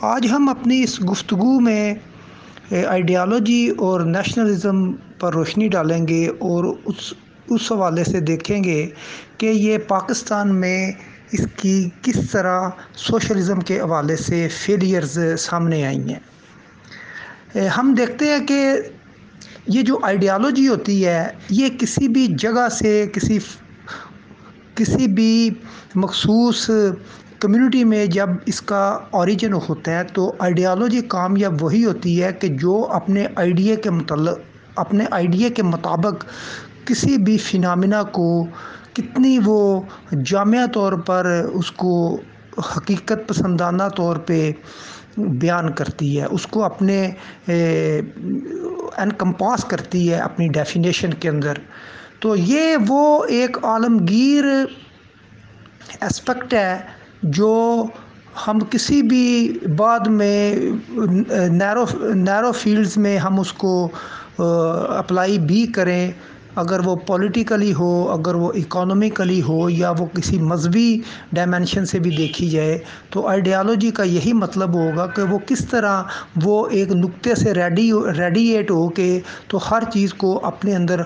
آج ہم اپنی اس گفتگو میں آئیڈیالوجی اور نیشنلزم پر روشنی ڈالیں گے اور اس اس حوالے سے دیکھیں گے کہ یہ پاکستان میں اس کی کس طرح سوشلزم کے حوالے سے فیلیئرز سامنے آئی ہیں۔ ہم دیکھتے ہیں کہ یہ جو آئیڈیالوجی ہوتی ہے، یہ کسی بھی جگہ سے کسی کسی بھی مخصوص کمیونٹی میں جب اس کا اوریجن ہوتا ہے تو آئیڈیالوجی کامیاب وہی ہوتی ہے کہ جو اپنے آئیڈیا کے متعلق، اپنے آئیڈیا کے مطابق کسی بھی فنامنا کو، کتنی وہ جامعہ طور پر اس کو حقیقت پسندانہ طور پہ بیان کرتی ہے، اس کو اپنے انکمپاس کرتی ہے اپنی ڈیفینیشن کے اندر۔ تو یہ وہ ایک عالمگیر اسپیکٹ ہے جو ہم کسی بھی بعد میں نیرو نیرو فیلڈز میں ہم اس کو اپلائی بھی کریں۔ اگر وہ پولیٹیکلی ہو، اگر وہ اکانومیکلی ہو یا وہ کسی مذہبی ڈائمینشن سے بھی دیکھی جائے، تو آئیڈیالوجی کا یہی مطلب ہوگا کہ وہ کس طرح وہ ایک نقطے سے ریڈی ریڈیٹ ہو کے تو ہر چیز کو اپنے اندر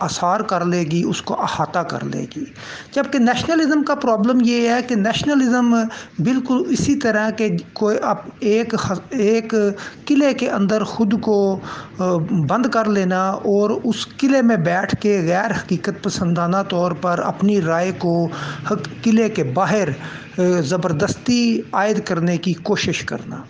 اثار کر لے گی، اس کو احاطہ کر لے گی۔ جبکہ نیشنلزم کا پرابلم یہ ہے کہ نیشنلزم بالکل اسی طرح کہ کوئی ایک ایک قلعے کے اندر خود کو بند کر لینا اور اس قلعے میں بیٹھ کے غیر حقیقت پسندانہ طور پر اپنی رائے کو قلعے کے باہر زبردستی عائد کرنے کی کوشش کرنا۔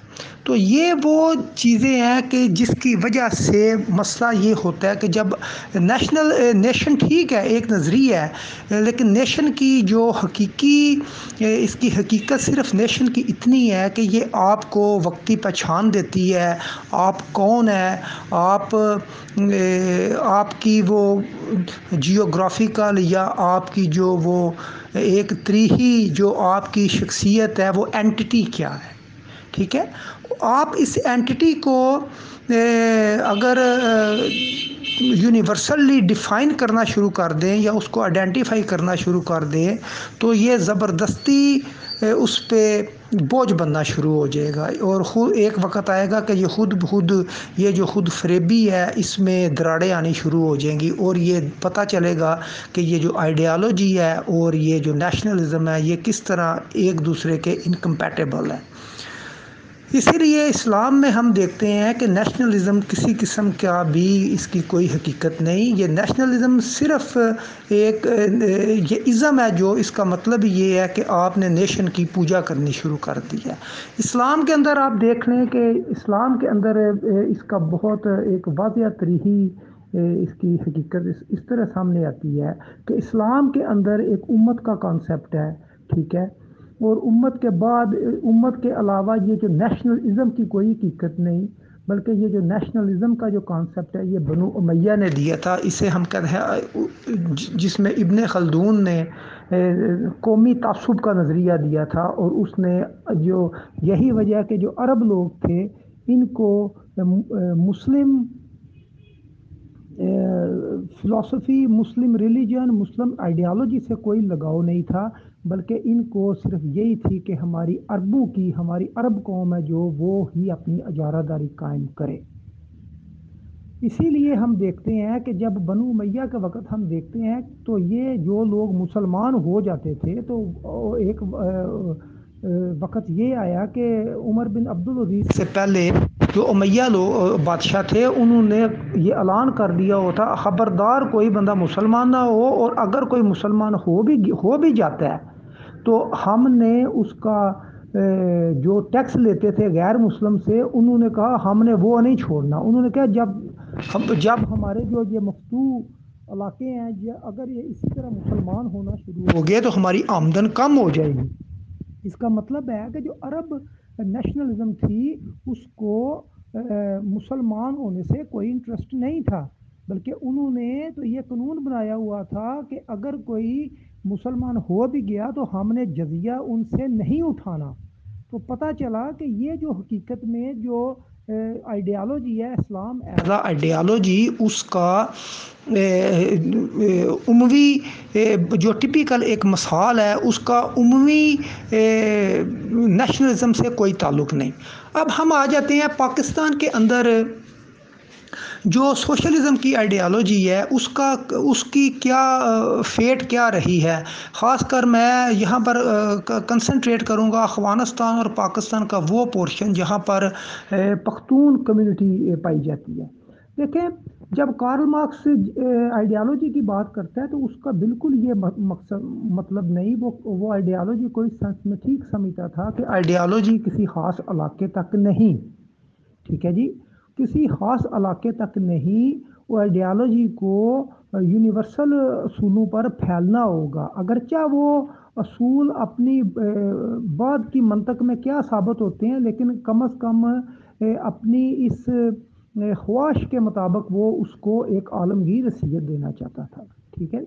تو یہ وہ چیزیں ہیں کہ جس کی وجہ سے مسئلہ یہ ہوتا ہے کہ جب نیشنل نیشن ٹھیک ہے، ایک نظریہ ہے، لیکن نیشن کی جو حقیقی اس کی حقیقت صرف نیشن کی اتنی ہے کہ یہ آپ کو وقتی پہچان دیتی ہے، آپ کون ہے آپ آپ کی وہ جیوگرافیکل یا آپ کی جو وہ ایک تریہی جو آپ کی شخصیت ہے، وہ اینٹی کیا ہے؟ ٹھیک ہے؟ آپ اس اینٹی کو اگر یونیورسلی ڈیفائن کرنا شروع کر دیں یا اس کو آئیڈینٹیفائی کرنا شروع کر دیں، تو یہ زبردستی اس پہ بوجھ بننا شروع ہو جائے گا اور خود ایک وقت آئے گا کہ یہ خود بخود یہ جو خود فریبی ہے، اس میں دراڑیں آنی شروع ہو جائیں گی اور یہ پتہ چلے گا کہ یہ جو آئیڈیالوجی ہے اور یہ جو نیشنلزم ہے، یہ کس طرح ایک دوسرے کے انکمپیٹیبل ہے۔ اسی لیے اسلام میں ہم دیکھتے ہیں کہ نیشنلزم کسی قسم کا بھی اس کی کوئی حقیقت نہیں۔ یہ نیشنلزم صرف ایک، یہ ازم ہے جو اس کا مطلب یہ ہے کہ آپ نے نیشن کی پوجا کرنی شروع کر دی ہے۔ اسلام کے اندر آپ دیکھ لیں کہ اسلام کے اندر اس کا بہت ایک واضح تریحی اس کی حقیقت اس طرح سامنے آتی ہے کہ اسلام کے اندر ایک امت کا کانسیپٹ ہے، ٹھیک ہے؟ اور امت کے بعد، امت کے علاوہ یہ جو نیشنلزم کی کوئی حقیقت نہیں، بلکہ یہ جو نیشنلزم کا جو کانسیپٹ ہے، یہ بنو امیہ نے دیا تھا، اسے ہم کہتے ہیں، جس میں ابن خلدون نے قومی تعصب کا نظریہ دیا تھا، اور اس نے جو، یہی وجہ کہ جو عرب لوگ تھے، ان کو مسلم فلاسفی مسلم ریلیجن مسلم آئیڈیالوجی سے کوئی لگاؤ نہیں تھا۔ بلکہ ان کو صرف یہی تھی کہ ہماری عربوں کی، ہماری عرب قوم ہے جو وہ ہی اپنی اجارہ داری قائم کرے۔ اسی لیے ہم دیکھتے ہیں کہ جب بنو میاں کے وقت ہم دیکھتے ہیں تو یہ جو لوگ مسلمان ہو جاتے تھے تو ایک وقت یہ آیا کہ عمر بن عبدالعزیز سے پہلے جو امیہ لوگ بادشاہ تھے، انہوں نے یہ اعلان کر دیا ہوتا، خبردار کوئی بندہ مسلمان نہ ہو اور اگر کوئی مسلمان ہو بھی ہو بھی جاتا ہے تو ہم نے اس کا جو ٹیکس لیتے تھے غیر مسلم سے، انہوں نے کہا ہم نے وہ نہیں چھوڑنا۔ انہوں نے کہا جب ہم، جب ہمارے جو یہ مفتو علاقے ہیں، یہ اگر یہ اسی طرح مسلمان ہونا شروع ہو گئے تو ہماری آمدن کم ہو جائے گی۔ اس کا مطلب ہے کہ جو عرب نیشنلزم تھی، اس کو مسلمان ہونے سے کوئی انٹرسٹ نہیں تھا، بلکہ انہوں نے تو یہ قانون بنایا ہوا تھا کہ اگر کوئی مسلمان ہو بھی گیا تو ہم نے جزیہ ان سے نہیں اٹھانا۔ تو پتہ چلا کہ یہ جو حقیقت میں جو آئیڈیالوجی ہے، اسلام ایز آئیڈیالوجی اس کا عموی جو ٹپیکل ایک مثال ہے، اس کا عموی نیشنلزم سے کوئی تعلق نہیں۔ اب ہم آ جاتے ہیں پاکستان کے اندر۔ جو سوشلزم کی آئیڈیالوجی ہے، اس کا، اس کی کیا فیٹ کیا رہی ہے؟ خاص کر میں یہاں پر کنسنٹریٹ کروں گا افغانستان اور پاکستان کا وہ پورشن جہاں پر پختون کمیونٹی پائی جاتی ہے۔ دیکھیں، جب کارل مارکس آئیڈیالوجی کی بات کرتا ہے تو اس کا بالکل یہ مقصد مطلب نہیں، وہ وہ آئیڈیالوجی کوئی ٹھیک سمجھتا تھا کہ آئیڈیالوجی کسی خاص علاقے تک نہیں۔ ٹھیک ہے جی؟ کسی خاص علاقے تک نہیں، وہ آئیڈیالوجی کو یونیورسل اصولوں پر پھیلنا ہوگا۔ اگرچہ وہ اصول اپنی بعد کی منطق میں کیا ثابت ہوتے ہیں، لیکن کم از کم اپنی اس خواہش کے مطابق وہ اس کو ایک عالمگیر حیثیت دینا چاہتا تھا۔ ٹھیک ہے؟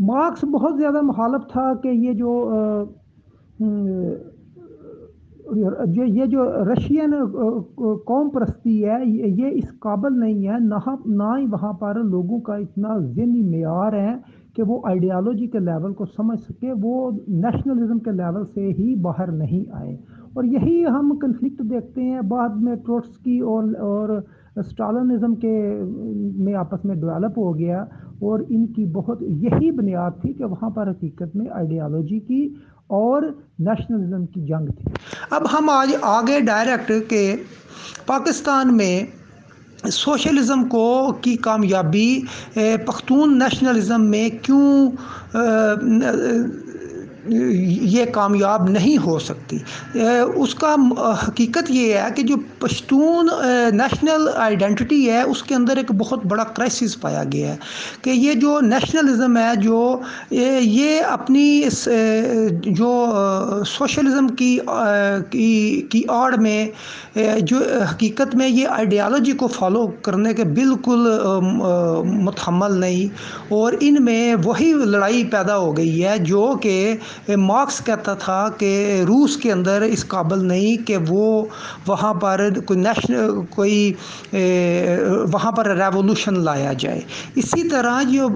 مارکس بہت زیادہ مخالف تھا کہ یہ جو جو یہ جو رشین uh, uh, قوم پرستی ہے، یہ اس قابل نہیں ہے۔ نہ ہی وہاں پر لوگوں کا اتنا ذہنی معیار ہے کہ وہ آئیڈیالوجی کے لیول کو سمجھ سکے۔ وہ نیشنلزم کے لیول سے ہی باہر نہیں آئے۔ اور یہی ہم کنفلکٹ دیکھتے ہیں۔ بعد میں ٹروٹس اور اور اسٹالنزم کے میں آپس میں ڈیولپ ہو گیا اور ان کی بہت یہی بنیاد تھی کہ وہاں پر حقیقت میں آئیڈیالوجی کی اور نیشنلزم کی جنگ تھی۔ اب ہم آج آگے ڈائریکٹ کہ پاکستان میں سوشلزم کو کی کامیابی پختون نیشنلزم میں کیوں یہ کامیاب نہیں ہو سکتی۔ اس کا حقیقت یہ ہے کہ جو پشتون نیشنل آئیڈینٹی ہے، اس کے اندر ایک بہت بڑا کرائسس پایا گیا ہے کہ یہ جو نیشنلزم ہے، جو یہ اپنی جو سوشلزم کی کی آڑ میں جو حقیقت میں یہ آئیڈیالوجی کو فالو کرنے کے بالکل متحمل نہیں اور ان میں وہی لڑائی پیدا ہو گئی ہے جو کہ مارکس کہتا تھا کہ روس کے اندر اس قابل نہیں کہ وہ وہاں پر کوئی نیشنل کوئی وہاں پر ریولوشن لایا جائے۔ اسی طرح جو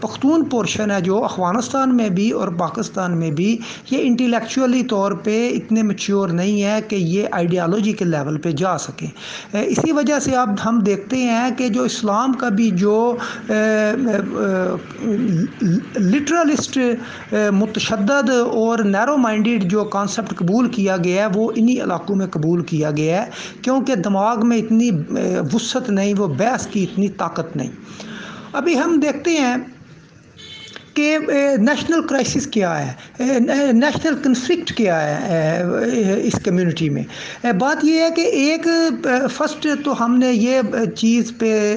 پختون پورشن ہے جو افغانستان میں بھی اور پاکستان میں بھی، یہ انٹلیکچولی طور پہ اتنے میچور نہیں ہے کہ یہ آئیڈیالوجی کے لیول پہ جا سکیں۔ اسی وجہ سے اب ہم دیکھتے ہیں کہ جو اسلام کا بھی جو لٹرلسٹ متشدد اور نیرو مائنڈیڈ جو کانسیپٹ قبول کیا گیا ہے، وہ انہی علاقوں میں قبول کیا گیا ہے، کیونکہ دماغ میں اتنی وسعت نہیں، وہ بحث کی اتنی طاقت نہیں۔ ابھی ہم دیکھتے ہیں کہ نیشنل کرائسس کیا ہے؟ نیشنل کنفلکٹ کیا ہے؟ اس کمیونٹی میں۔ بات یہ ہے کہ ایک فرسٹ تو ہم نے یہ چیز پہ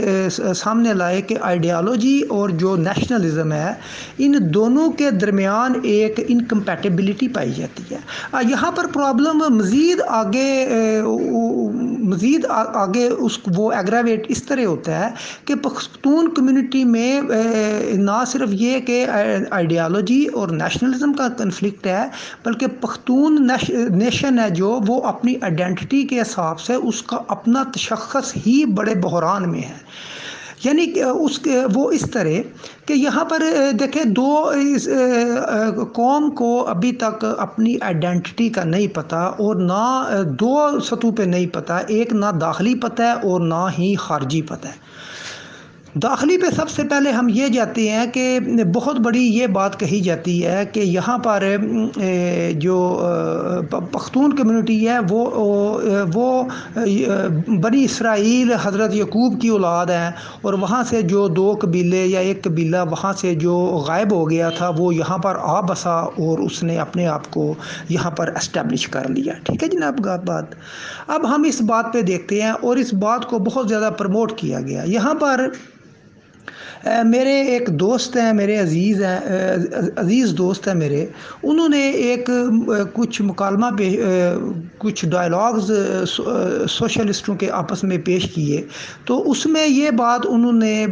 سامنے لائے کہ آئیڈیالوجی اور جو نیشنلزم ہے، ان دونوں کے درمیان ایک انکمپیٹیبلٹی پائی جاتی ہے۔ یہاں پر پرابلم مزید آگے مزید آگے اس وہ ایگراویٹ اس طرح ہوتا ہے کہ پختون کمیونٹی میں نہ صرف یہ کہ آئیڈیالوجی اور نیشنلزم کا کنفلکٹ ہے، بلکہ پختون نیشن ہے جو، وہ اپنی آئیڈینٹی کے حساب سے اس کا اپنا تشخص ہی بڑے بحران میں ہے۔ یعنی اس وہ اس طرح کہ یہاں پر دیکھیں دو قوم کو ابھی تک اپنی آئیڈینٹی کا نہیں پتہ اور نہ دو سطح پہ نہیں پتہ ایک نہ داخلی پتہ ہے اور نہ ہی خارجی پتہ ہے۔ داخلی پہ سب سے پہلے ہم یہ جاتے ہیں کہ بہت بڑی یہ بات کہی جاتی ہے کہ یہاں پر جو پختون کمیونٹی ہے، وہ وہ بنی اسرائیل حضرت یعقوب کی اولاد ہیں اور وہاں سے جو دو قبیلے یا ایک قبیلہ وہاں سے جو غائب ہو گیا تھا، وہ یہاں پر آ بسا اور اس نے اپنے آپ کو یہاں پر اسٹیبلش کر لیا۔ ٹھیک ہے جناب بات۔ اب ہم اس بات پہ دیکھتے ہیں اور اس بات کو بہت زیادہ پروموٹ کیا گیا۔ یہاں پر میرے ایک دوست ہیں، میرے عزیز ہیں عزیز دوست ہیں میرے۔ انہوں نے ایک کچھ مکالمہ پہ کچھ ڈائلاگز سوشلسٹوں کے آپس میں پیش کیے۔ تو اس میں یہ بات انہوں نے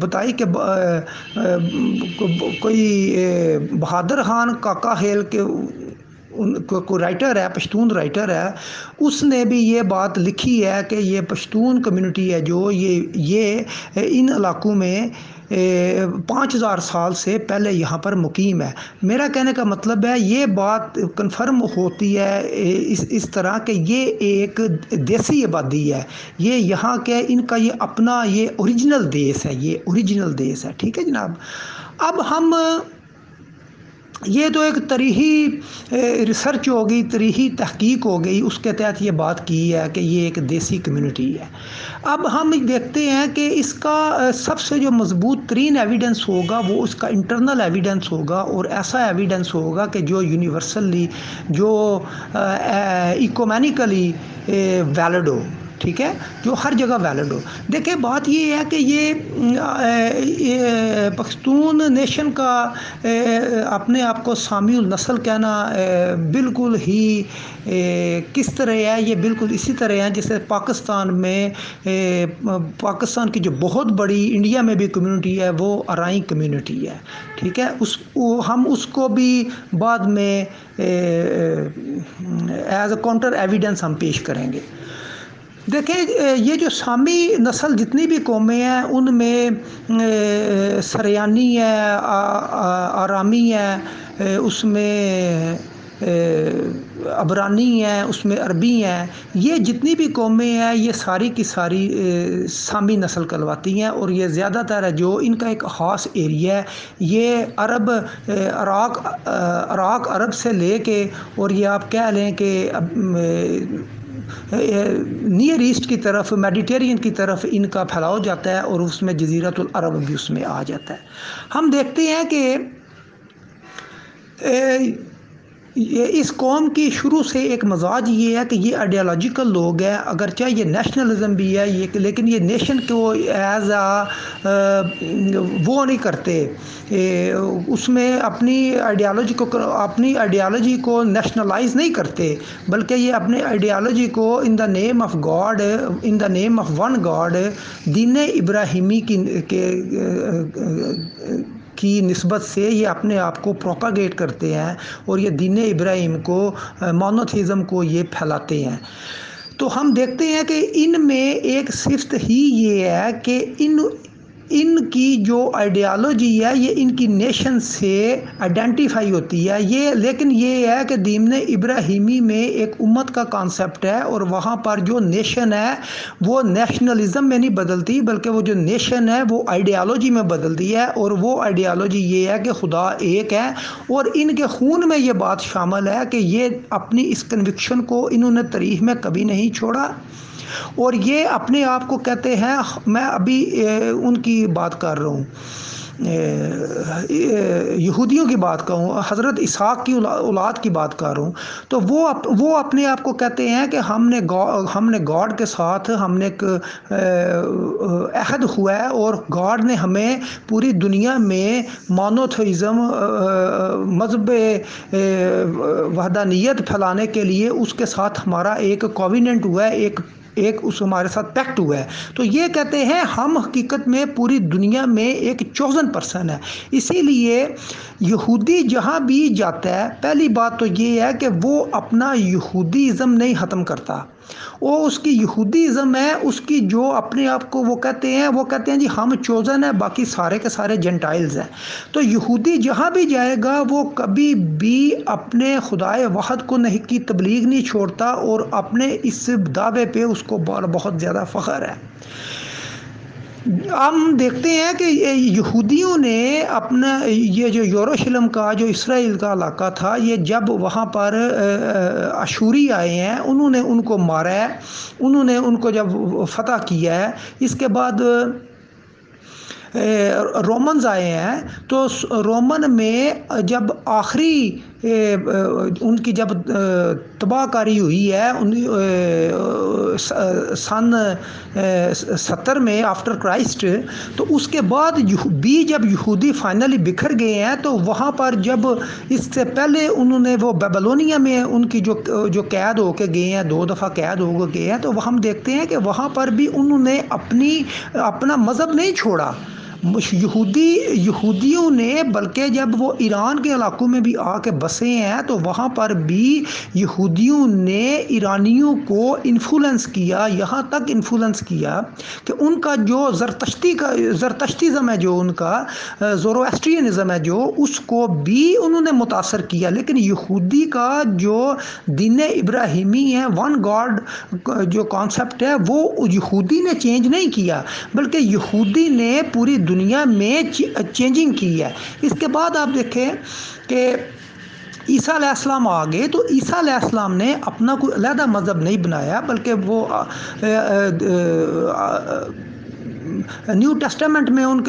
بتائی کہ کوئی بہادر خان کاکا ہیل کے کو رائٹر ہے، پشتون رائٹر ہے، اس نے بھی یہ بات لکھی ہے کہ یہ پشتون کمیونٹی ہے جو یہ یہ ان علاقوں میں پانچ ہزار سال سے پہلے یہاں پر مقیم ہے۔ میرا کہنے کا مطلب ہے، یہ بات کنفرم ہوتی ہے اس اس طرح کہ یہ ایک دیسی آبادی ہے۔ یہ یہاں کے ان کا یہ اپنا یہ اوریجنل دیس ہے، یہ اوریجنل دیس ہے۔ ٹھیک ہے جناب۔ اب ہم یہ تو ایک تریحی ریسرچ ہوگی، تریحی تحقیق ہو گئی اس کے تحت یہ بات کی ہے کہ یہ ایک دیسی کمیونٹی ہے۔ اب ہم دیکھتے ہیں کہ اس کا سب سے جو مضبوط ترین ایویڈنس ہوگا وہ اس کا انٹرنل ایویڈنس ہوگا اور ایسا ایویڈنس ہوگا کہ جو یونیورسلی جو ایکومینیکلی ویلڈ ہو۔ ٹھیک ہے، جو ہر جگہ ویلڈ ہو۔ دیکھیں، بات یہ ہے کہ یہ پختون نیشن کا اپنے آپ کو سامی النسل کہنا بالکل ہی کس طرح ہے، یہ بالکل اسی طرح ہے۔ جیسے پاکستان میں پاکستان کی جو بہت بڑی انڈیا میں بھی کمیونٹی ہے، وہ ارائیں کمیونٹی ہے۔ ٹھیک ہے، اس ہم اس کو بھی بعد میں ایز اے کاؤنٹر ایویڈنس ہم پیش کریں گے۔ دیکھیں یہ جو سامی نسل جتنی بھی قومیں ہیں، ان میں سریانی ہے آرامی ہے اس میں عبرانی ہیں، اس میں عربی ہیں، یہ جتنی بھی قومیں ہیں، یہ ساری کی ساری سامی نسل کلواتی ہیں اور یہ زیادہ تر ہے جو ان کا ایک خاص ایریا ہے۔ یہ عرب عراق عراق، عرب سے لے کے اور یہ آپ کہہ لیں کہ نیئر ایسٹ کی طرف میڈیٹیرین کی طرف ان کا پھیلاؤ جاتا ہے اور اس میں جزیرت العرب بھی اس میں آ جاتا ہے۔ ہم دیکھتے ہیں کہ اس قوم کی شروع سے ایک مزاج یہ ہے کہ یہ آئیڈیالوجیکل لوگ ہیں، اگرچہ یہ نیشنلزم بھی ہے، یہ لیکن یہ نیشن کو ایز آ، وہ نہیں کرتے۔ اس میں اپنی آئیڈیالوجی کو اپنی آئیڈیالوجی کو نیشنلائز نہیں کرتے، بلکہ یہ اپنے آئیڈیالوجی کو in the name of God in the name of one God دین ابراہیمی کی کی نسبت سے یہ اپنے آپ کو پروپاگیٹ کرتے ہیں اور یہ دین ابراہیم کو مونوتھیزم کو یہ پھیلاتے ہیں۔ تو ہم دیکھتے ہیں کہ ان میں ایک صفت ہی یہ ہے کہ ان ان کی جو آئیڈیالوجی ہے، یہ ان کی نیشن سے آئیڈینٹیفائی ہوتی ہے. یہ لیکن یہ ہے کہ دیمن ابراہیمی میں ایک امت کا کانسیپٹ ہے اور وہاں پر جو نیشن ہے، وہ نیشنلزم میں نہیں بدلتی، بلکہ وہ جو نیشن ہے، وہ آئیڈیالوجی میں بدلتی ہے اور وہ آئیڈیالوجی یہ ہے کہ خدا ایک ہے اور ان کے خون میں یہ بات شامل ہے کہ یہ اپنی اس کنوکشن کو انہوں نے تاریخ میں کبھی نہیں چھوڑا۔ اور یہ اپنے آپ کو کہتے ہیں، میں ابھی ان کی بات کر رہا ہوں۔ یہودیوں کی بات کروں حضرت اسحاق کی اولاد کی بات کر رہا ہوں۔ تو وہ وہ اپنے آپ کو کہتے ہیں کہ ہم نے ہم نے گاڈ کے ساتھ، ہم نے ایک عہد ہوا ہے اور گاڈ نے ہمیں پوری دنیا میں مانوتھزم مذہب وحدانیت پھیلانے کے لیے اس کے ساتھ ہمارا ایک کووننٹ ہوا ہے، ایک ایک اس ہمارے ساتھ پیکٹ ہوا ہے۔ تو یہ کہتے ہیں ہم حقیقت میں پوری دنیا میں ایک چوزن پرسن ہے۔ اسی لیے یہودی جہاں بھی جاتا ہے، پہلی بات تو یہ ہے کہ وہ اپنا یہودی ازم نہیں ختم کرتا۔ وہ اس کی یہودی ازم ہے، اس کی جو اپنے آپ کو وہ کہتے ہیں، وہ کہتے ہیں جی ہم چوزن ہیں، باقی سارے کے سارے جنٹائلز ہیں۔ تو یہودی جہاں بھی جائے گا، وہ کبھی بھی اپنے خدائے وحد کو نہیں، کی تبلیغ نہیں چھوڑتا اور اپنے اس دعوے پہ اس کو بہت زیادہ فخر ہے۔ ہم دیکھتے ہیں کہ یہودیوں نے اپنا یہ جو یوروشلم کا، جو اسرائیل کا علاقہ تھا، یہ جب وہاں پر اشوری آئے ہیں، انہوں نے ان کو مارا ہے، انہوں نے ان کو جب فتح کیا ہے، اس کے بعد رومنز آئے ہیں، تو رومن میں جب آخری ان کی جب تباہ کاری ہوئی ہے سن ستر میں آفٹر کرائسٹ تو اس کے بعد بھی جب یہودی فائنلی بکھر گئے ہیں، تو وہاں پر جب اس سے پہلے انہوں نے وہ بیبلونیا میں ان کی جو جو قید ہو کے گئے ہیں، دو دفعہ قید ہو کے گئے ہیں، تو وہ ہم دیکھتے ہیں کہ وہاں پر بھی انہوں نے اپنی، اپنا مذہب نہیں چھوڑا۔ یہودی یہودیوں نے بلکہ جب وہ ایران کے علاقوں میں بھی آ کے بسے ہیں، تو وہاں پر بھی یہودیوں نے ایرانیوں کو انفلوئنس کیا، یہاں تک انفلوئنس کیا کہ ان کا جو زرتشتی کا زرتشتیزم ہے جو ان کا زوروسٹرینزم ہے جو، اس کو بھی انہوں نے متاثر کیا۔ لیکن یہودی کا جو دین ابراہیمی ہے ون گاڈ جو کانسیپٹ ہے، وہ یہودی نے چینج نہیں کیا، بلکہ یہودی نے پوری دنیا میں چینجنگ کی ہے۔ اس کے بعد آپ دیکھیں کہ عیسیٰ علیہ السلام آ گئے تو عیسیٰ علیہ السلام نے اپنا کوئی علیحدہ مذہب نہیں بنایا، بلکہ وہ نیو ٹیسٹامنٹ میں ان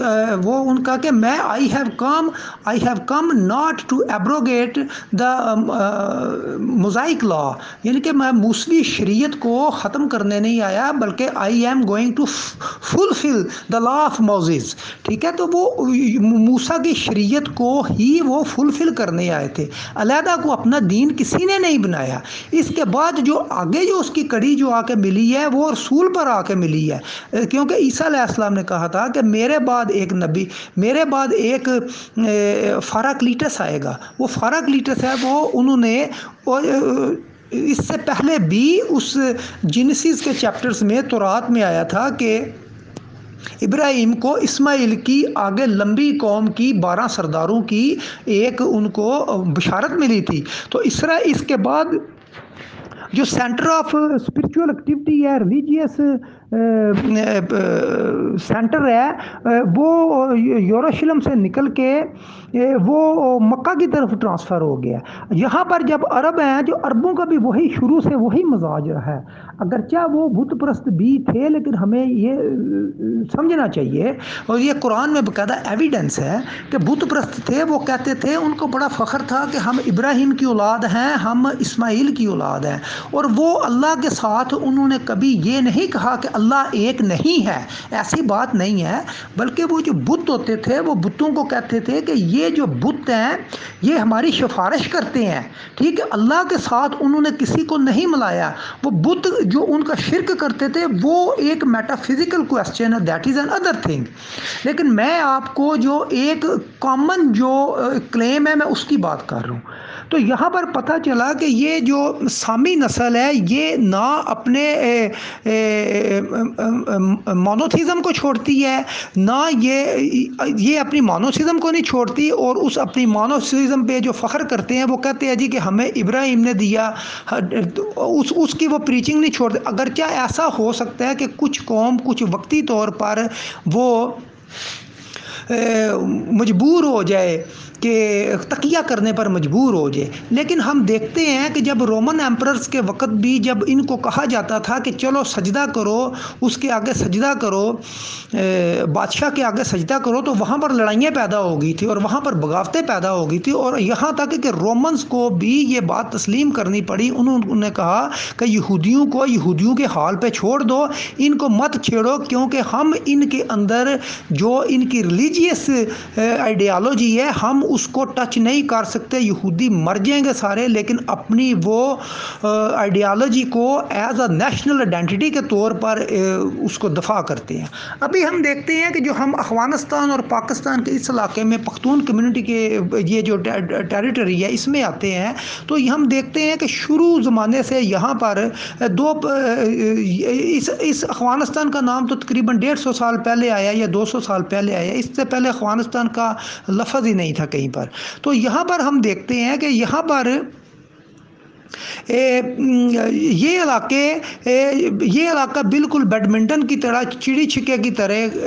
وہ ان کا کہ میں I have come I have come not to abrogate the mosaic law یعنی کہ میں موسوی شریعت کو ختم کرنے نہیں آیا، بلکہ I am going to fulfil the law of Moses ٹھیک ہے؟ تو وہ موسا کی شریعت کو ہی وہ فلفل کرنے آئے تھے۔ علیحدہ کو اپنا دین کسی نے نہیں بنایا۔ اس کے بعد جو آگے جو اس کی کڑی جو آ کے ملی ہے، وہ رسول پر آ کے ملی ہے۔ کیونکہ عیسیٰ علیہ السلام نے کہا تھا کہ میرے بعد ایک نبی، میرے بعد ایک فاراکلیٹس آئے گا۔ وہ فاراکلیٹس ہے، وہ انہوں نے اس سے پہلے بھی اس جنسیز کے چیپٹرز میں، تورات میں آیا تھا کہ ابراہیم کو اسماعیل کی آگے لمبی قوم کی بارہ سرداروں کی ایک ان کو بشارت ملی تھی۔ تو اس طرح اس کے بعد جو سینٹر آف اسپرچول ایکٹیویٹی ہے ریلیجیس سینٹر ہے، وہ یوروشلم سے نکل کے، وہ مکہ کی طرف ٹرانسفر ہو گیا۔ یہاں پر جب عرب ہیں، جو عربوں کا بھی وہی شروع سے وہی مزاج ہے۔ اگرچہ وہ بت پرست بھی تھے، لیکن ہمیں یہ، سمجھنا چاہیے۔ اور یہ قرآن میں باقاعدہ ایویڈنس ہے کہ بت پرست تھے، وہ کہتے تھے، ان کو بڑا فخر تھا کہ ہم ابراہیم کی اولاد ہیں، ہم اسماعیل کی اولاد ہیں۔ اور وہ اللہ کے ساتھ، انہوں نے کبھی یہ نہیں کہا کہ اللہ اللہ ایک نہیں ہے، ایسی بات نہیں ہے، بلکہ وہ جو بت ہوتے تھے، وہ بتوں کو کہتے تھے کہ یہ جو بت ہیں، یہ ہماری سفارش کرتے ہیں۔ ٹھیک ہے، اللہ کے ساتھ انہوں نے کسی کو نہیں ملایا۔ وہ بت جو ان کا شرک کرتے تھے، وہ ایک میٹا فزیکل کوشچن ہے that is another thing لیکن میں آپ کو جو ایک کامن جو کلیم ہے، میں اس کی بات کر رہا ہوں۔ تو یہاں پر پتہ چلا کہ یہ جو سامی نسل ہے، یہ نہ اپنے مونوتھیزم کو چھوڑتی ہے، نہ یہ یہ اپنی مونوتھیزم کو نہیں چھوڑتی اور اس اپنی مونوتھیزم پہ جو فخر کرتے ہیں، وہ کہتے ہیں جی کہ ہمیں ابراہیم نے دیا، اس اس کی وہ پریچنگ نہیں چھوڑتے۔ اگرچہ ایسا ہو سکتا ہے کہ کچھ قوم، کچھ وقتی طور پر وہ مجبور ہو جائے۔ کہ تقیہ کرنے پر مجبور ہو جائے۔ لیکن ہم دیکھتے ہیں کہ جب رومن ایمپررز کے وقت بھی جب ان کو کہا جاتا تھا کہ چلو سجدہ کرو، اس کے آگے سجدہ کرو بادشاہ کے آگے سجدہ کرو، تو وہاں پر لڑائیاں پیدا ہو گئی تھی اور وہاں پر بغاوتیں پیدا ہو گئی تھی۔ اور یہاں تک کہ رومنز کو بھی یہ بات تسلیم کرنی پڑی۔ انہوں نے کہا کہ یہودیوں کو، یہودیوں کے حال پہ چھوڑ دو، ان کو مت چھیڑو، کیونکہ ہم ان کے اندر جو ان کی ریلیجیس آئیڈیالوجی ہے، ہم اس کو ٹچ نہیں کر سکتے۔ یہودی مر جائیں گے سارے، لیکن اپنی وہ آئیڈیالوجی کو ایز اے نیشنل آئیڈینٹی کے طور پر اس کو دفاع کرتے ہیں۔ ابھی ہم دیکھتے ہیں کہ جو ہم افغانستان اور پاکستان کے اس علاقے میں پختون کمیونٹی کے، یہ جو ٹیریٹری ہے، اس میں آتے ہیں۔ تو ہم دیکھتے ہیں کہ شروع زمانے سے یہاں پر دو اس اس افغانستان کا نام تو تقریباً ڈیڑھ سو سال پہلے آیا یا دو سو سال پہلے آیا۔ اس سے پہلے افغانستان کا لفظ ہی نہیں تھا کہیں۔ پر۔ تو یہاں پر ہم دیکھتے ہیں کہ یہاں پر یہ علاقے یہ علاقہ بالکل بیڈمنٹن کی طرح، چڑی چھکے کی طرح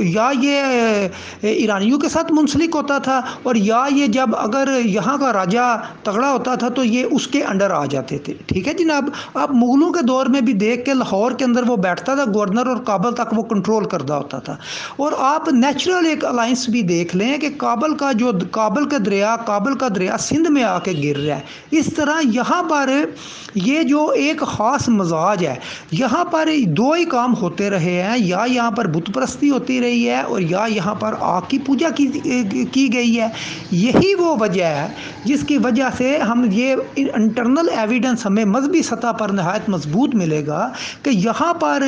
یا یہ ایرانیوں کے ساتھ منسلک ہوتا تھا اور یا یہ جب اگر یہاں کا راجہ تگڑا ہوتا تھا تو یہ اس کے انڈر آ جاتے تھے۔ ٹھیک ہے جناب؟ آپ مغلوں کے دور میں بھی دیکھ کے لاہور کے اندر وہ بیٹھتا تھا، گورنر اور کابل تک وہ کنٹرول کردہ ہوتا تھا۔ اور آپ نیچرل ایک الائنس بھی دیکھ لیں کہ کابل کا جو، کابل کا دریا، کابل کا دریا سندھ میں آ کے گر رہا ہے۔ اس طرح یہاں پر یہ جو ایک خاص مزاج ہے، یہاں پر دو ہی کام ہوتے رہے ہیں، یا یہاں پر بت پرستی ہوتی رہی ہے اور یا یہاں پر آگ کی پوجا کی کی گئی ہے۔ یہی وہ وجہ ہے جس کی وجہ سے ہم یہ انٹرنل ایویڈنس ہمیں مذہبی سطح پر نہایت مضبوط ملے گا کہ یہاں پر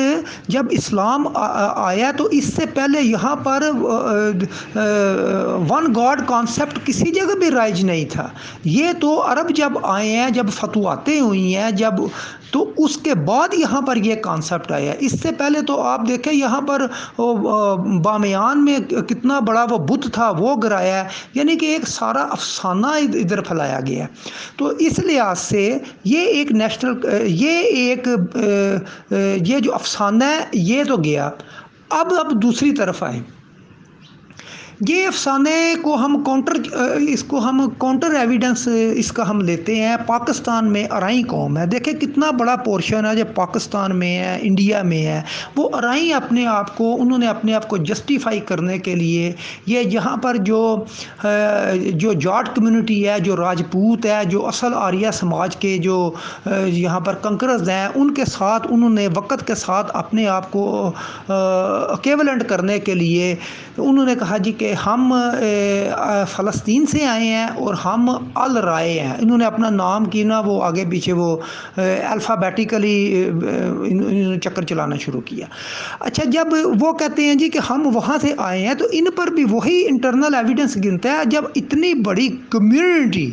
جب اسلام آیا تو اس سے پہلے یہاں پر ون گاڈ کانسیپٹ کسی جگہ بھی رائج نہیں تھا۔ یہ تو عرب جب آئے ہیں جب فتواتیں ہوئی ہیں، جب تو اس کے بعد یہاں پر یہ کانسیپٹ آیا۔ اس سے پہلے تو آپ دیکھیں، یہاں پر بامیان میں کتنا بڑا وہ بت تھا، وہ گرایا ہے۔ یعنی کہ ایک سارا افسانہ ادھر پھیلایا گیا۔ ہے تو اس لحاظ سے یہ ایک نیشنل یہ ایک یہ جو افسانہ ہے، یہ تو گیا۔ اب اب دوسری طرف آئے یہ افسانے کو ہم کاؤنٹر اس کو ہم کاؤنٹر ایویڈنس اس کا ہم لیتے ہیں۔ پاکستان میں ارائی قوم ہے۔ دیکھیں کتنا بڑا پورشن ہے جو پاکستان میں ہے، انڈیا میں ہے۔ وہ ارائی اپنے آپ کو، انہوں نے اپنے آپ کو جسٹیفائی کرنے کے لیے یہ یہاں پر جو جو جاٹ کمیونٹی ہے، جو راجپوت ہے، جو اصل آریہ سماج کے جو یہاں پر کنکرز ہیں، ان کے ساتھ انہوں نے وقت کے ساتھ اپنے آپ کو اکیولنٹ کرنے کے لیے انہوں نے کہا جی کہ کہ ہم فلسطین سے آئے ہیں اور ہم الرائے ہیں۔ انہوں نے اپنا نام کی نا، وہ آگے پیچھے وہ الفابیٹیکلی چکر چلانا شروع کیا۔ اچھا جب وہ کہتے ہیں جی کہ ہم وہاں سے آئے ہیں تو ان پر بھی وہی انٹرنل ایویڈنس گنتا ہے جب اتنی بڑی کمیونٹی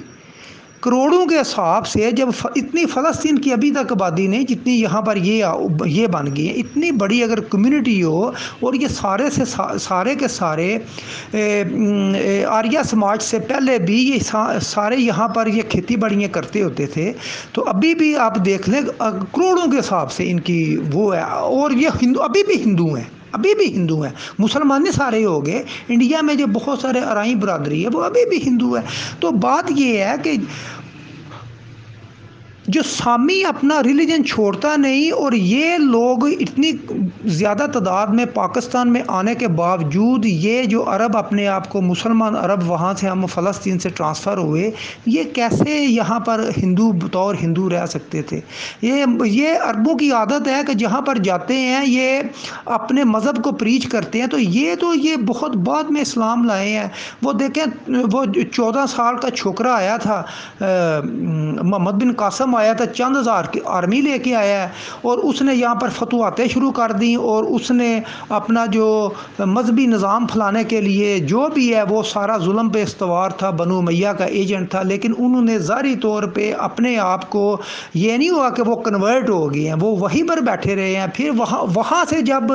کروڑوں کے حساب سے جب اتنی فلسطین کی ابھی تک آبادی نہیں، جتنی یہاں پر یہ یہ بن گئی ہے اتنی بڑی اگر کمیونٹی ہو اور یہ سارے سے سارے کے سارے آریہ سماج سے پہلے بھی یہ سارے یہاں پر یہ کھیتی باڑیاں کرتے ہوتے تھے، تو ابھی بھی آپ دیکھ لیں کروڑوں کے حساب سے ان کی وہ ہے، اور یہ ہندو ابھی بھی ہندو ہیں۔ ابھی بھی ہندو ہیں۔ مسلمان سارے ہو گئے۔ انڈیا میں جو بہت سارے ارائی برادری ہے وہ ابھی بھی ہندو ہے تو بات یہ ہے کہ جو سامی اپنا ریلیجن چھوڑتا نہیں اور یہ لوگ اتنی زیادہ تعداد میں پاکستان میں آنے کے باوجود یہ جو عرب اپنے آپ کو مسلمان عرب وہاں سے ہم فلسطین سے ٹرانسفر ہوئے، یہ کیسے یہاں پر ہندو بطور ہندو رہ سکتے تھے؟ یہ یہ عربوں کی عادت ہے کہ جہاں پر جاتے ہیں، یہ اپنے مذہب کو پریچ کرتے ہیں، تو یہ تو یہ بہت بعد میں اسلام لائے ہیں۔ وہ دیکھیں، وہ چودہ سال کا چھوکرا آیا تھا محمد بن قاسم آیا تھا، چند ہزار کی آرمی لے کے آیا ہے اور اس نے یہاں پر فتواتیں شروع کر دیں اور اس نے اپنا جو مذہبی نظام پھلانے کے لیے جو بھی ہے، وہ سارا ظلم پہ استوار تھا، بنو میاں کا ایجنٹ تھا، لیکن انہوں نے ظاہری طور پہ اپنے آپ کو یہ نہیں ہوا کہ وہ کنورٹ ہو گئے ہیں، وہ وہیں پر بیٹھے رہے ہیں۔ پھر وہاں وہاں سے جب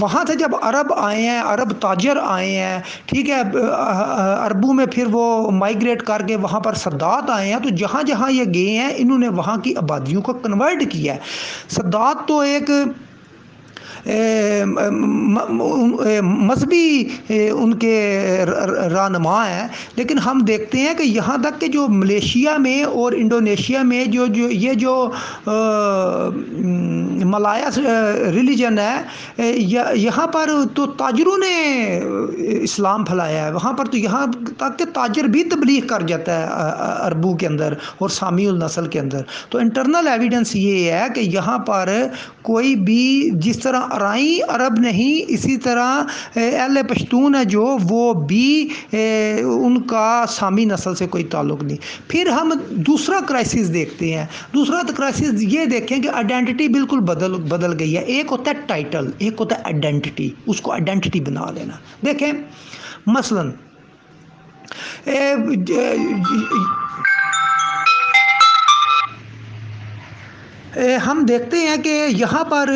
وہاں سے جب عرب آئے ہیں، عرب تاجر آئے ہیں، ٹھیک ہے عربوں میں پھر وہ مائگریٹ کر کے وہاں پر صدات آئے ہیں، تو جہاں جہاں یہ گئے ہیں، انہوں نے وہاں کی آبادیوں کو کنورٹ کیا ہے۔ صدات تو ایک مذہبی ان کے رہنما ہیں، لیکن ہم دیکھتے ہیں کہ یہاں تک کہ جو ملیشیا میں اور انڈونیشیا میں جو جو، یہ جو ملایا ریلیجن ہے یہاں پر تو تاجروں نے اسلام پھیلایا ہے، وہاں پر تو یہاں تک کہ تاجر بھی تبلیغ کر جاتا ہے عربوں کے اندر اور سامی النسل کے اندر۔ تو انٹرنل ایویڈنس یہ ہے کہ یہاں پر کوئی بھی جس طرح طرح ارائی عرب نہیں، اسی طرح اہل پشتون ہے جو، وہ بھی ان کا سامی نسل سے کوئی تعلق نہیں۔ پھر ہم دوسرا کرائسس دیکھتے ہیں۔ دوسرا کرائسس یہ دیکھیں کہ آئیڈینٹی بالکل بدل بدل گئی ہے۔ ایک ہوتا ہے ٹائٹل ایک ہوتا ہے آئیڈینٹی اس کو آئیڈینٹی بنا لینا۔ دیکھیں، مثلاً ہم دیکھتے ہیں کہ یہاں پر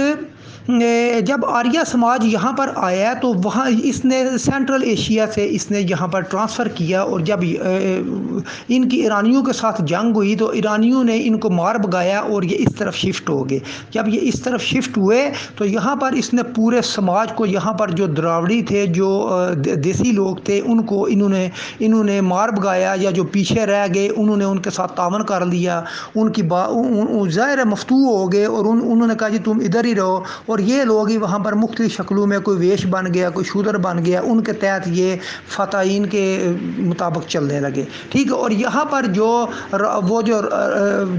جب آریہ سماج یہاں پر آیا تو وہاں اس نے سینٹرل ایشیا سے اس نے یہاں پر ٹرانسفر کیا اور جب ان کی ایرانیوں کے ساتھ جنگ ہوئی تو ایرانیوں نے ان کو مار بگایا اور یہ اس طرف شفٹ ہو گئے۔ جب یہ اس طرف شفٹ ہوئے تو یہاں پر اس نے پورے سماج کو یہاں پر جو دراوڑی تھے، جو دیسی لوگ تھے، ان کو انہوں نے انہوں نے مار بگایا یا جو پیچھے رہ گئے انہوں نے ان کے ساتھ تعاون کر لیا۔ ان کی با ظاہر مفتو ہو گئے اور انہوں نے کہا جی تم ادھر ہی رہو اور یہ لوگ ہی وہاں پر مختلف شکلوں میں کوئی ویش بن گیا، کوئی شودر بن گیا، ان کے تحت یہ فتعین کے مطابق چلنے لگے۔ ٹھیک ہے، اور یہاں پر جو وہ جو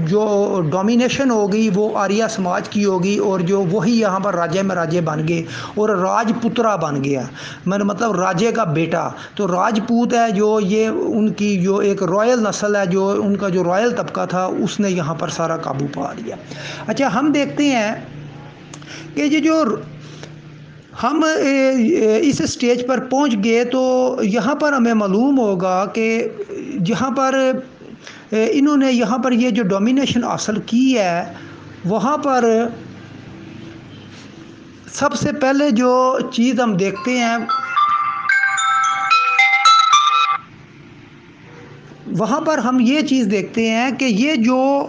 جو ڈومینیشن ہوگی، وہ آریہ سماج کی ہوگی اور جو وہی یہاں پر راجے میں راجے بن گئے اور راج پترا بن گیا۔ میں مطلب راجے کا بیٹا۔ تو راجپوت ہے جو یہ ان کی جو ایک رائل نسل ہے، جو ان کا جو رائل طبقہ تھا، اس نے یہاں پر سارا قابو پا لیا اچھا ہم دیکھتے ہیں کہ یہ جو ہم اس اسٹیج پر پہنچ گئے تو یہاں پر ہمیں معلوم ہوگا کہ جہاں پر انہوں نے یہاں پر یہ جو ڈومینیشن حاصل کی ہے، وہاں پر سب سے پہلے جو چیز ہم دیکھتے ہیں وہاں پر ہم یہ چیز دیکھتے ہیں کہ یہ جو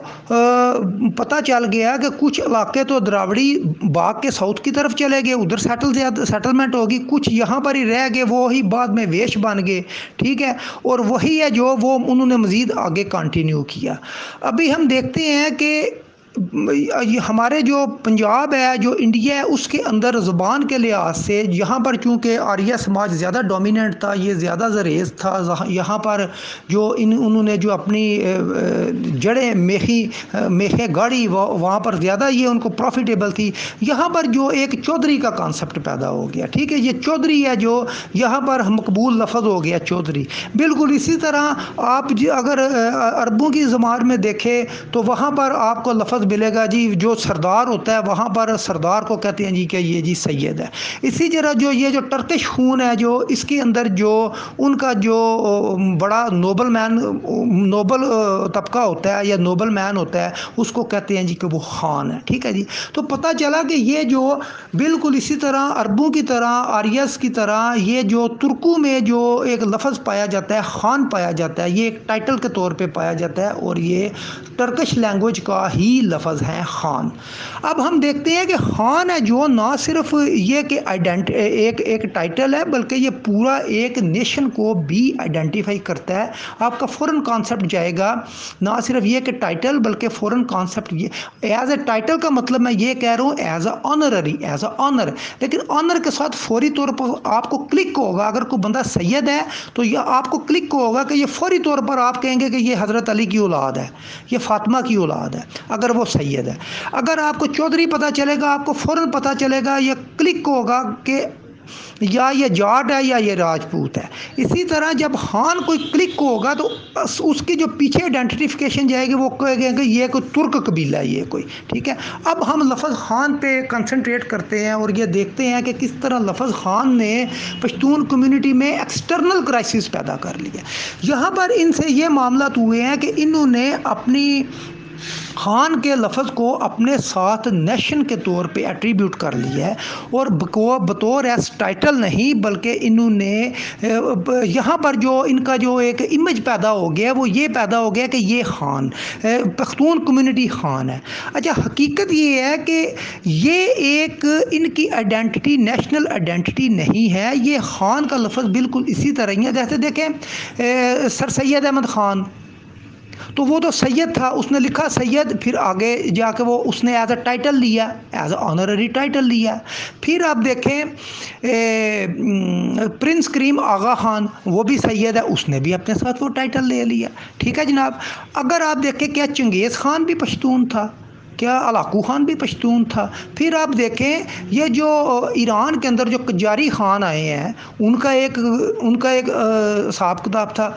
پتہ چل گیا کہ کچھ علاقے تو دراوڑی باغ کے ساؤتھ کی طرف چلے گئے، ادھر سیٹل زیادہ سیٹلمنٹ ہوگی، کچھ یہاں پر ہی رہ گئے، وہی بعد میں ویش بن گئے، ٹھیک ہے؟ اور وہی ہے جو وہ انہوں نے مزید آگے کنٹینیو کیا۔ ابھی ہم دیکھتے ہیں کہ ہمارے جو پنجاب ہے، جو انڈیا ہے، اس کے اندر زبان کے لحاظ سے یہاں پر چونکہ آریہ سماج زیادہ ڈومیننٹ تھا، یہ زیادہ زریز تھا یہاں پر جو ان انہوں نے جو اپنی جڑیں میخی میخیں گاڑی وہاں پر زیادہ یہ ان کو پروفیٹیبل تھی۔ یہاں پر جو ایک چودھری کا کانسیپٹ پیدا ہو گیا، ٹھیک ہے؟ یہ چودھری ہے جو یہاں پر مقبول لفظ ہو گیا، چودھری۔ بالکل اسی طرح آپ جی اگر عربوں کی زبان میں دیکھیں تو وہاں پر آپ کو لفظ ملے گا جی جو سردار ہوتا ہے، وہاں پر سردار کو کہتے ہیں جی کہ یہ جی سید ہے۔ اسی طرح جو یہ جو ٹرکش خون ہے، جو اس کے اندر جو ان کا جو بڑا نوبل مین، نوبل طبقہ ہوتا ہے یا نوبل مین ہوتا ہے، اس کو کہتے ہیں جی کہ وہ خان ہے۔ ٹھیک ہے جی؟ تو پتہ چلا کہ یہ جو بالکل اسی طرح عربوں کی طرح آریس کی طرح یہ جو ترکوں میں جو ایک لفظ پایا جاتا ہے، خان پایا جاتا ہے، یہ ایک ٹائٹل کے طور پہ پایا جاتا ہے اور یہ ٹرکش لینگویج کا ہی لفظ ہے خان۔ اب ہم دیکھتے ہیں کہ خان ہے جو نہ صرف یہ کہ آئیڈینٹ ایک ایک ٹائٹل ہے، بلکہ یہ پورا ایک نیشن کو بھی آئیڈینٹیفائی کرتا ہے۔ آپ کا فورن کانسیپٹ جائے گا، نہ صرف یہ کہ ٹائٹل بلکہ فورن کانسیپٹ یہ ایز اے ٹائٹل کا مطلب میں یہ کہہ رہا ہوں as a honorary as a honour لیکن آنر کے ساتھ فوری طور پر آپ کو کلک ہوگا۔ اگر کوئی بندہ سید ہے، تو یہ آپ کو کلک ہوگا کہ یہ فوری طور پر آپ کہیں گے کہ یہ حضرت علی کی اولاد ہے، یہ فاطمہ کی اولاد ہے۔ اگر وہ سید ہے۔ اگر آپ کو چودھری پتہ چلے گا، آپ کو فوراً پتہ چلے گا، یہ کلک ہوگا کہ یا یہ جاٹ ہے یا یہ راجپوت ہے۔ اسی طرح جب خان کوئی کلک ہوگا تو اس کی جو پیچھے آئیڈینٹیفیکیشن جائے گی، وہ کہے گے کہ یہ کوئی ترک قبیلہ ہے، یہ کوئی۔ ٹھیک ہے؟ اب ہم لفظ خان پہ کنسنٹریٹ کرتے ہیں اور یہ دیکھتے ہیں کہ کس طرح لفظ خان نے پشتون کمیونٹی میں ایکسٹرنل کرائسس پیدا کر لیا۔ یہاں پر ان سے یہ معاملات ہوئے ہیں کہ انہوں نے اپنی خان کے لفظ کو اپنے ساتھ نیشن کے طور پہ ایٹریبیوٹ کر لیا ہے اور بطور ایس ٹائٹل نہیں، بلکہ انہوں نے یہاں پر جو ان کا جو ایک امیج پیدا ہو گیا وہ یہ پیدا ہو گیا کہ یہ خان پختون کمیونٹی خان ہے۔ اچھا حقیقت یہ ہے کہ یہ ایک ان کی آئیڈینٹی نیشنل آئیڈینٹی نہیں ہے۔ یہ خان کا لفظ بالکل اسی طرح ہی ہے۔ جیسے دیکھیں سر سید احمد خان۔ تو وہ تو سید تھا، اس نے لکھا سید، پھر آگے جا کے وہ اس نے ایز اے ٹائٹل لیا ایز اے آنرری ٹائٹل لیا۔ پھر آپ دیکھیں پرنس کریم آغا خان، وہ بھی سید ہے، اس نے بھی اپنے ساتھ وہ ٹائٹل لے لیا۔ ٹھیک ہے جناب؟ اگر آپ دیکھیں کیا چنگیز خان بھی پشتون تھا۔ کیا علاقو خان بھی پشتون تھا؟ پھر آپ دیکھیں، یہ جو ایران کے اندر جو کجاری خان آئے ہیں، ان کا ایک، ان کا ایک حساب کتاب تھا۔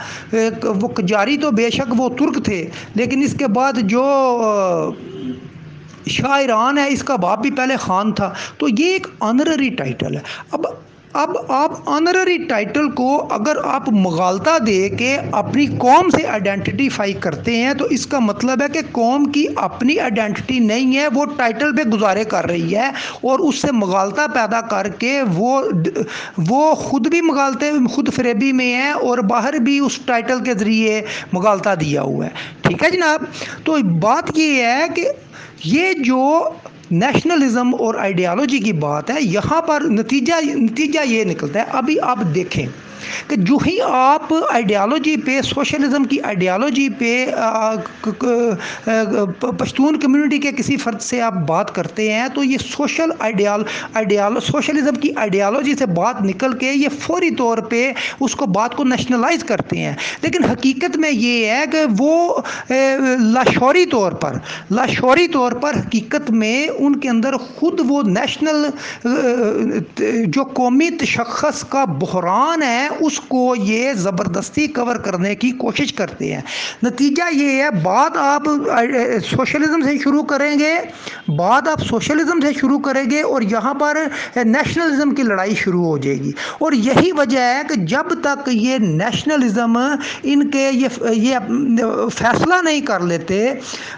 وہ کجاری تو بے شک وہ ترک تھے، لیکن اس کے بعد جو شاہ ایران ہے، اس کا باپ بھی پہلے خان تھا۔ تو یہ ایک آنرری ٹائٹل ہے۔ اب اب آپ آنرری ٹائٹل کو اگر آپ مغالطہ دے کے اپنی قوم سے آئیڈینٹیفائی کرتے ہیں تو اس کا مطلب ہے کہ قوم کی اپنی آئیڈینٹی نہیں ہے، وہ ٹائٹل پہ گزارے کر رہی ہے اور اس سے مغالطہ پیدا کر کے وہ وہ خود بھی مغالطے، خود فریبی میں ہیں اور باہر بھی اس ٹائٹل کے ذریعے مغالطہ دیا ہوا ہے۔ ٹھیک ہے جناب؟ تو بات یہ ہے کہ یہ جو نیشنلزم اور آئیڈیالوجی کی بات ہے، یہاں پر نتیجہ نتیجہ یہ نکلتا ہے۔ ابھی آپ دیکھیں۔ کہ جو ہی آپ آئیڈیالوجی پہ سوشلزم کی آئیڈیالوجی پہ پشتون کمیونٹی کے کسی فرد سے آپ بات کرتے ہیں، تو یہ سوشل آئیڈیال آئیڈیال سوشلزم کی آئیڈیالوجی سے بات نکل کے یہ فوری طور پہ اس کو بات کو نیشنلائز کرتے ہیں۔ لیکن حقیقت میں یہ ہے کہ وہ لاشوری طور پر، لاشوری طور پر حقیقت میں ان کے اندر خود وہ نیشنل جو قومی تشخص کا بحران ہے اس کو یہ زبردستی کور کرنے کی کوشش کرتے ہیں۔ نتیجہ یہ ہے بات آپ سوشلزم سے شروع کریں گے بات آپ سوشلزم سے شروع کریں گے اور یہاں پر نیشنلزم کی لڑائی شروع ہو جائے گی۔ اور یہی وجہ ہے کہ جب تک یہ نیشنلزم ان کے یہ فیصلہ نہیں کر لیتے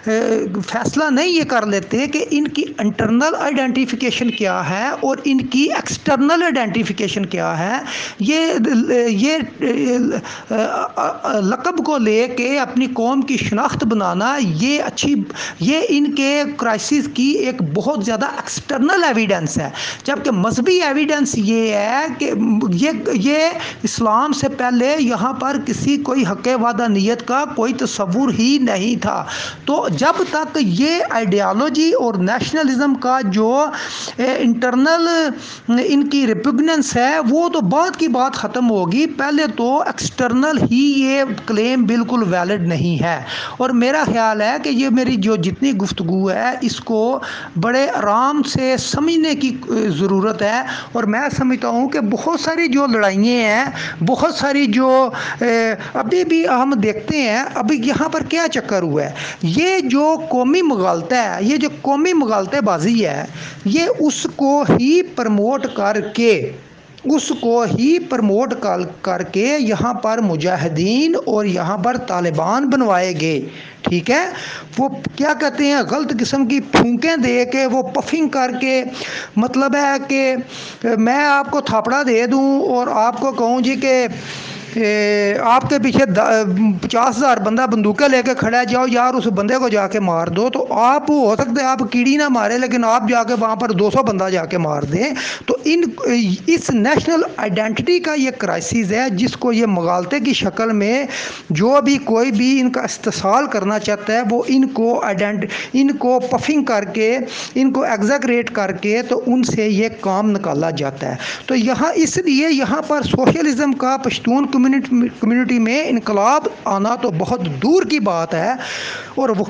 فیصلہ نہیں یہ کر لیتے کہ ان کی انٹرنل آئیڈینٹیفیکیشن کیا ہے اور ان کی ایکسٹرنل آئیڈینٹیفیکیشن کیا ہے، یہ یہ لقب کو لے کے اپنی قوم کی شناخت بنانا، یہ اچھی، یہ ان کے کرائسس کی ایک بہت زیادہ ایکسٹرنل ایویڈنس ہے۔ جبکہ مذہبی ایویڈنس یہ ہے کہ یہ یہ اسلام سے پہلے یہاں پر کسی کوئی حق وعدہ نیت کا کوئی تصور ہی نہیں تھا۔ تو جب تک یہ آئیڈیالوجی اور نیشنلزم کا جو انٹرنل ان کی ریپگننس ہے، وہ تو بعد کی بات ختم ہوگی۔ پہلے تو ایکسٹرنل ہی یہ کلیم بالکل ویلڈ نہیں ہے۔ اور میرا خیال ہے کہ یہ میری جو جتنی گفتگو ہے، اس کو بڑے آرام سے سمجھنے کی ضرورت ہے۔ اور میں سمجھتا ہوں کہ بہت ساری جو لڑائیاں ہیں، بہت ساری جو ابھی بھی ہم دیکھتے ہیں، ابھی یہاں پر کیا چکر ہوا ہے؟ یہ جو قومی مغالطہ ہے، یہ جو قومی مغالطہ بازی ہے، یہ اس کو ہی پرموٹ کر کے اس کو ہی پرموٹ کر کے یہاں پر مجاہدین اور یہاں پر طالبان بنوائے گئے۔ ٹھیک ہے؟ وہ کیا کہتے ہیں؟ غلط قسم کی پھونکیں دے کے، وہ پفنگ کر کے مطلب ہے کہ میں آپ کو تھاپڑا دے دوں اور آپ کو کہوں جی کہ آپ کے پیچھے پچاس ہزار بندہ بندوقیں لے کے کھڑا ہے، جاؤ یار، اس بندے کو جا کے مار دو۔ تو آپ ہو سکتے آپ کیڑی نہ مارے، لیکن آپ جا کے وہاں پر دو سو بندہ جا کے مار دیں۔ تو ان اس نیشنل آئیڈینٹی کا یہ کرائسس ہے، جس کو یہ مغالطے کی شکل میں جو بھی کوئی بھی ان کا استحصال کرنا چاہتا ہے، وہ ان کو آئیڈینٹ ان کو پفنگ کر کے، ان کو ایگزیکریٹ کر کے تو ان سے یہ کام نکالا جاتا ہے۔ تو یہاں اس لیے یہاں پر سوشلزم کا پشتون کمیونٹی میں انقلاب آنا تو بہت دور کی بات ہے اور وہ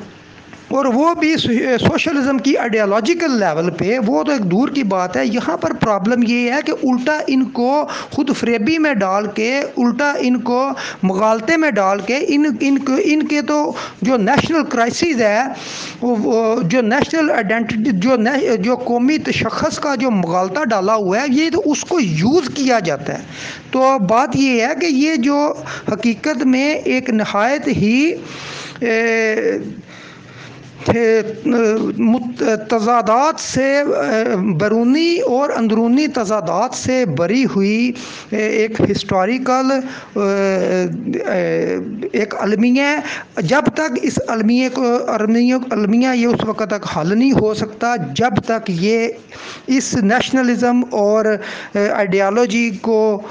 اور وہ بھی سوشلزم کی آئیڈیالوجیکل لیول پہ، وہ تو ایک دور کی بات ہے۔ یہاں پر پرابلم یہ ہے کہ الٹا ان کو خود فریبی میں ڈال کے، الٹا ان کو مغالطے میں ڈال کے، ان ان کو، ان کے تو جو نیشنل کرائسز ہے جو نیشنل آئیڈینٹی جو جو قومی تشخص کا جو مغالطہ ڈالا ہوا ہے، یہ تو اس کو یوز کیا جاتا ہے۔ تو بات یہ ہے کہ یہ جو حقیقت میں ایک نہایت ہی تضادات سے بیرونی اور اندرونی تضادات سے بری ہوئی ایک ہسٹوریکل ایک المیہ۔ جب تک اس المیہ کو، المیہ یہ اس وقت تک حل نہیں ہو سکتا، جب تک یہ اس نیشنلزم اور آئیڈیالوجی کو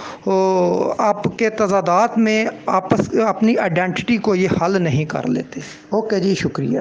آپ کے تضادات میں آپس، اپنی آئیڈینٹی کو یہ حل نہیں کر لیتے۔ اوکے جی شکریہ۔